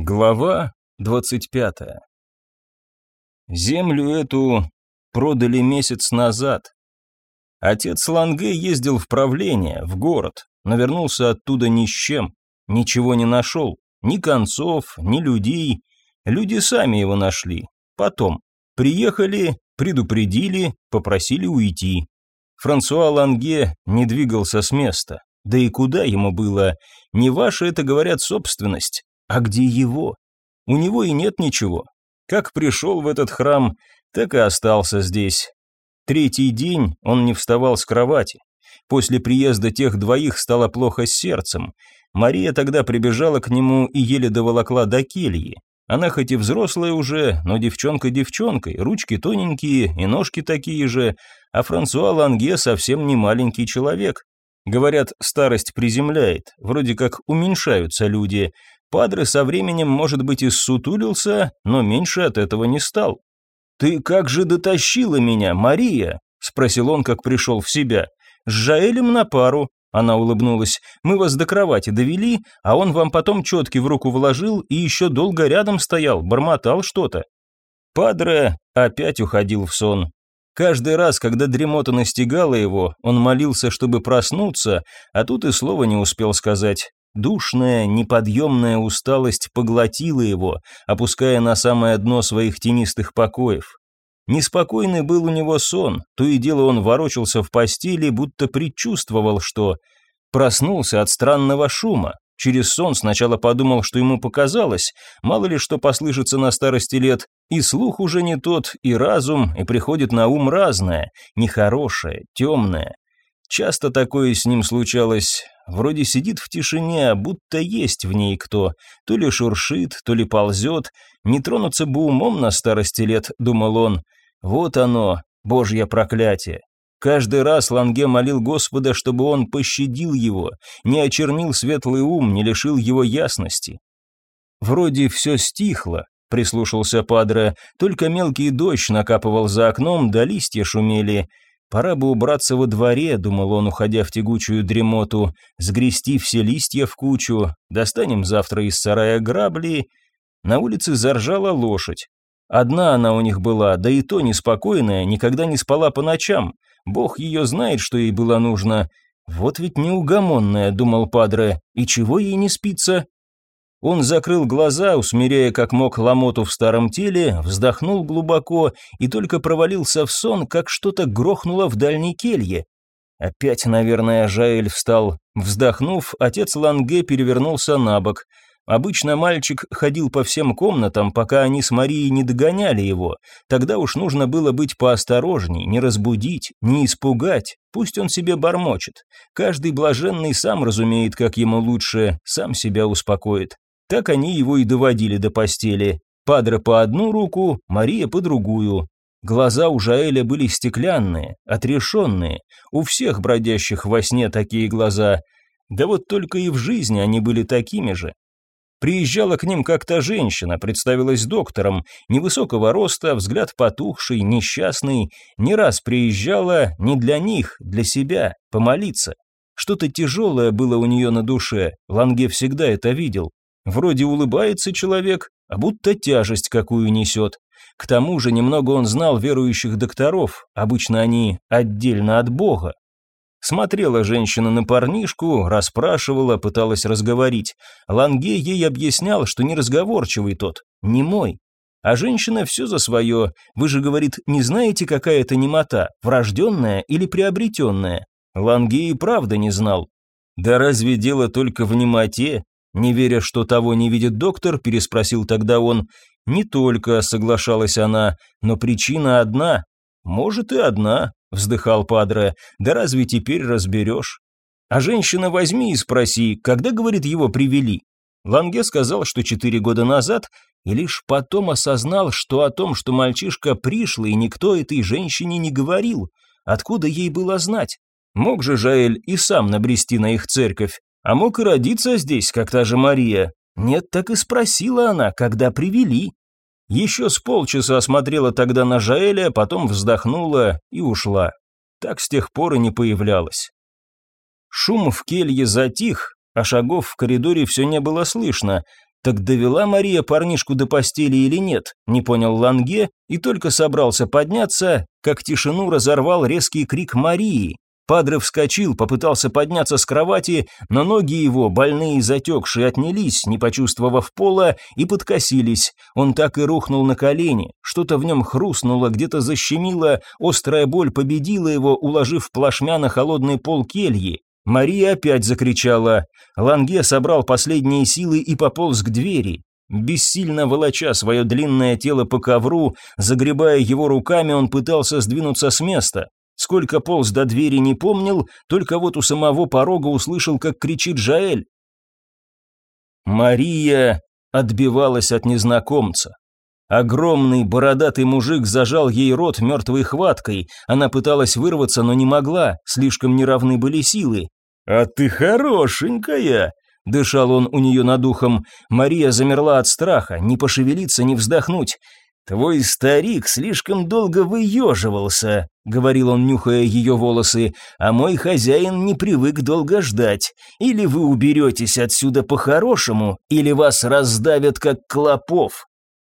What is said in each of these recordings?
Глава 25. Землю эту продали месяц назад. Отец Ланге ездил в правление, в город, но вернулся оттуда ни с чем, ничего не нашел, ни концов, ни людей. Люди сами его нашли. Потом приехали, предупредили, попросили уйти. Франсуа Ланге не двигался с места. Да и куда ему было? Не ваша это, говорят, собственность. А где его? У него и нет ничего. Как пришел в этот храм, так и остался здесь. Третий день он не вставал с кровати. После приезда тех двоих стало плохо с сердцем. Мария тогда прибежала к нему и еле доволокла до кельи. Она хоть и взрослая уже, но девчонка девчонкой, ручки тоненькие и ножки такие же, а Франсуа Ланге совсем не маленький человек. Говорят, старость приземляет, вроде как уменьшаются люди, Падре со временем, может быть, и ссутулился, но меньше от этого не стал. «Ты как же дотащила меня, Мария?» – спросил он, как пришел в себя. «С Жаэлем на пару», – она улыбнулась. «Мы вас до кровати довели, а он вам потом четки в руку вложил и еще долго рядом стоял, бормотал что-то». Падре опять уходил в сон. Каждый раз, когда дремота настигала его, он молился, чтобы проснуться, а тут и слова не успел сказать. Душная, неподъемная усталость поглотила его, опуская на самое дно своих тенистых покоев. Неспокойный был у него сон, то и дело он ворочался в постели, будто предчувствовал, что... Проснулся от странного шума. Через сон сначала подумал, что ему показалось, мало ли что послышится на старости лет, и слух уже не тот, и разум, и приходит на ум разное, нехорошее, темное. Часто такое с ним случалось, Вроде сидит в тишине, будто есть в ней кто. То ли шуршит, то ли ползет. Не тронуться бы умом на старости лет, думал он. Вот оно, божье проклятие. Каждый раз Ланге молил Господа, чтобы он пощадил его, не очернил светлый ум, не лишил его ясности. Вроде все стихло, прислушался Падре, только мелкий дождь накапывал за окном, да листья шумели. Пора бы убраться во дворе, думал он, уходя в тягучую дремоту, сгрести все листья в кучу, достанем завтра из сарая грабли. На улице заржала лошадь. Одна она у них была, да и то неспокойная, никогда не спала по ночам. Бог ее знает, что ей было нужно. Вот ведь неугомонная, думал Падре, и чего ей не спится? Он закрыл глаза, усмиряя как мог ломоту в старом теле, вздохнул глубоко и только провалился в сон, как что-то грохнуло в дальней келье. Опять, наверное, Жаэль встал. Вздохнув, отец Ланге перевернулся на бок. Обычно мальчик ходил по всем комнатам, пока они с Марией не догоняли его. Тогда уж нужно было быть поосторожней, не разбудить, не испугать. Пусть он себе бормочет. Каждый блаженный сам разумеет, как ему лучше, сам себя успокоит. Так они его и доводили до постели. Падре по одну руку, Мария по другую. Глаза у Жаэля были стеклянные, отрешенные. У всех бродящих во сне такие глаза. Да вот только и в жизни они были такими же. Приезжала к ним как-то женщина, представилась доктором, невысокого роста, взгляд потухший, несчастный, не раз приезжала не для них, для себя, помолиться. Что-то тяжелое было у нее на душе, Ланге всегда это видел. Вроде улыбается человек, а будто тяжесть какую несет. К тому же немного он знал верующих докторов, обычно они отдельно от Бога. Смотрела женщина на парнишку, расспрашивала, пыталась разговорить. Ланге ей объяснял, что неразговорчивый тот, не мой. А женщина все за свое. Вы же, говорит, не знаете, какая это немота, врожденная или приобретенная? Ланге и правда не знал. Да разве дело только в немоте? Не веря, что того не видит доктор, переспросил тогда он. «Не только», — соглашалась она, — «но причина одна». «Может, и одна», — вздыхал Падре, — «да разве теперь разберешь?» «А женщина возьми и спроси, когда, говорит, его привели?» Ланге сказал, что четыре года назад, и лишь потом осознал, что о том, что мальчишка пришлый, никто этой женщине не говорил. Откуда ей было знать? Мог же Жаэль и сам набрести на их церковь, а мог и родиться здесь, как та же Мария. Нет, так и спросила она, когда привели. Еще с полчаса осмотрела тогда на Жаэля, потом вздохнула и ушла. Так с тех пор и не появлялась. Шум в келье затих, а шагов в коридоре все не было слышно. Так довела Мария парнишку до постели или нет, не понял Ланге и только собрался подняться, как тишину разорвал резкий крик Марии. Падре вскочил, попытался подняться с кровати, но ноги его, больные и затекшие, отнялись, не почувствовав пола, и подкосились. Он так и рухнул на колени. Что-то в нем хрустнуло, где-то защемило, острая боль победила его, уложив плашмя на холодный пол кельи. Мария опять закричала. Ланге собрал последние силы и пополз к двери. Бессильно волоча свое длинное тело по ковру, загребая его руками, он пытался сдвинуться с места. Сколько полз до двери не помнил, только вот у самого порога услышал, как кричит Жаэль. Мария отбивалась от незнакомца. Огромный бородатый мужик зажал ей рот мертвой хваткой. Она пыталась вырваться, но не могла, слишком неравны были силы. «А ты хорошенькая!» – дышал он у нее над ухом. Мария замерла от страха, не пошевелиться, не вздохнуть. «Твой старик слишком долго выеживался», — говорил он, нюхая ее волосы, «а мой хозяин не привык долго ждать. Или вы уберетесь отсюда по-хорошему, или вас раздавят, как клопов».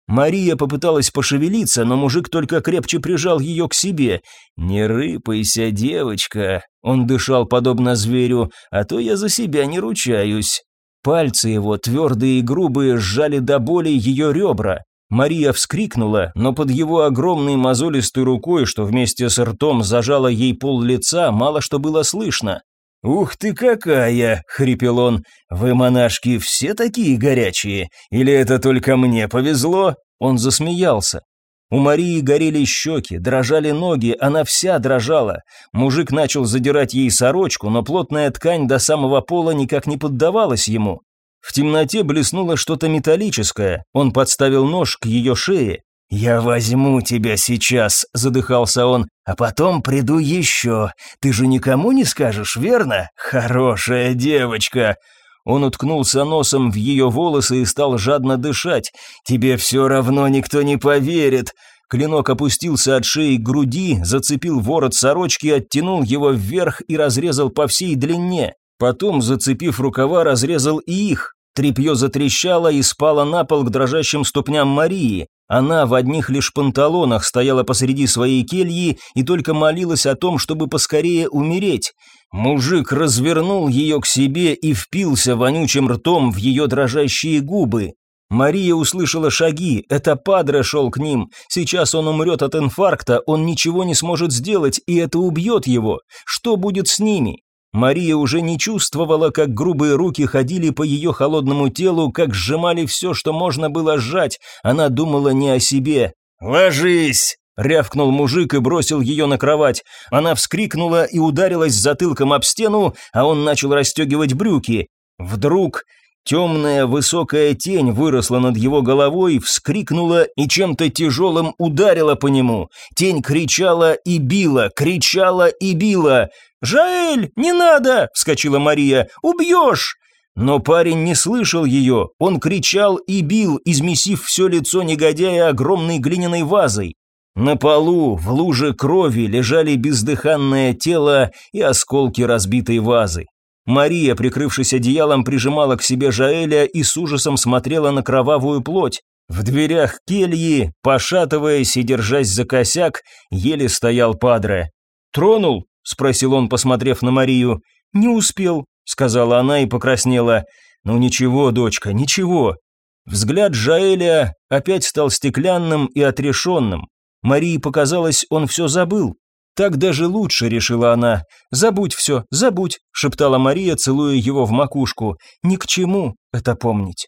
Мария попыталась пошевелиться, но мужик только крепче прижал ее к себе. «Не рыпайся, девочка», — он дышал подобно зверю, «а то я за себя не ручаюсь». Пальцы его, твердые и грубые, сжали до боли ее ребра. Мария вскрикнула, но под его огромной мозолистой рукой, что вместе с ртом зажала ей пол лица, мало что было слышно. «Ух ты какая!» — хрипел он. «Вы, монашки, все такие горячие? Или это только мне повезло?» Он засмеялся. У Марии горели щеки, дрожали ноги, она вся дрожала. Мужик начал задирать ей сорочку, но плотная ткань до самого пола никак не поддавалась ему. В темноте блеснуло что-то металлическое. Он подставил нож к ее шее. «Я возьму тебя сейчас», — задыхался он, — «а потом приду еще. Ты же никому не скажешь, верно? Хорошая девочка». Он уткнулся носом в ее волосы и стал жадно дышать. «Тебе все равно никто не поверит». Клинок опустился от шеи к груди, зацепил ворот сорочки, оттянул его вверх и разрезал по всей длине. Потом, зацепив рукава, разрезал и их. Трепье затрещало и спало на пол к дрожащим ступням Марии. Она в одних лишь панталонах стояла посреди своей кельи и только молилась о том, чтобы поскорее умереть. Мужик развернул ее к себе и впился вонючим ртом в ее дрожащие губы. Мария услышала шаги, это Падре шел к ним. Сейчас он умрет от инфаркта, он ничего не сможет сделать, и это убьет его. Что будет с ними? Мария уже не чувствовала, как грубые руки ходили по ее холодному телу, как сжимали все, что можно было сжать. Она думала не о себе. «Ложись!» — рявкнул мужик и бросил ее на кровать. Она вскрикнула и ударилась затылком об стену, а он начал расстегивать брюки. Вдруг Темная высокая тень выросла над его головой, вскрикнула и чем-то тяжелым ударила по нему. Тень кричала и била, кричала и била. «Жаэль, не надо!» – вскочила Мария. «Убьешь!» Но парень не слышал ее, он кричал и бил, измесив все лицо негодяя огромной глиняной вазой. На полу, в луже крови, лежали бездыханное тело и осколки разбитой вазы. Мария, прикрывшись одеялом, прижимала к себе Жаэля и с ужасом смотрела на кровавую плоть. В дверях кельи, пошатываясь и держась за косяк, еле стоял Падре. «Тронул?» – спросил он, посмотрев на Марию. «Не успел», – сказала она и покраснела. «Ну ничего, дочка, ничего». Взгляд Жаэля опять стал стеклянным и отрешенным. Марии показалось, он все забыл. «Так даже лучше», — решила она. «Забудь все, забудь», — шептала Мария, целуя его в макушку. «Ни к чему это помнить».